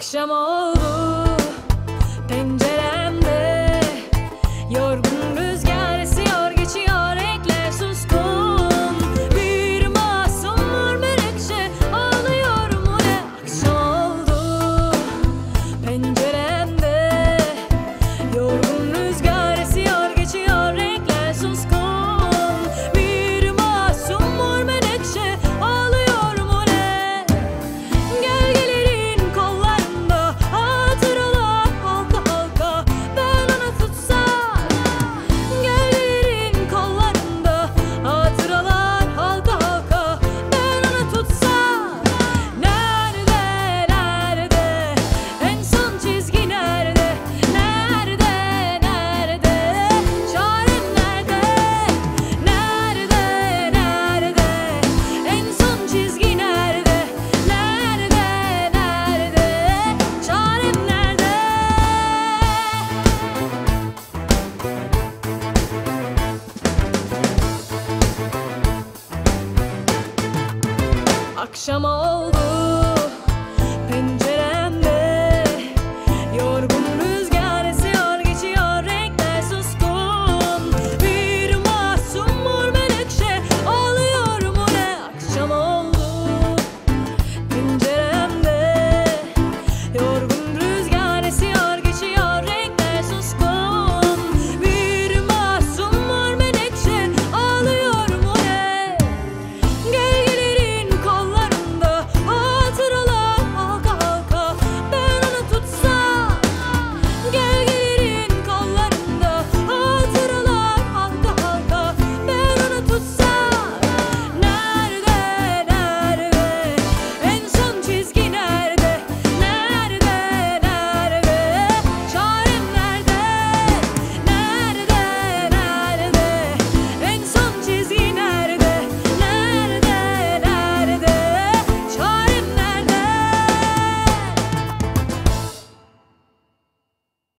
akşam. akşam oldu.